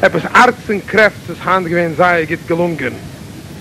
etwas Arzt und Kräfte, das Hand gewinnt sei, geht gelungen.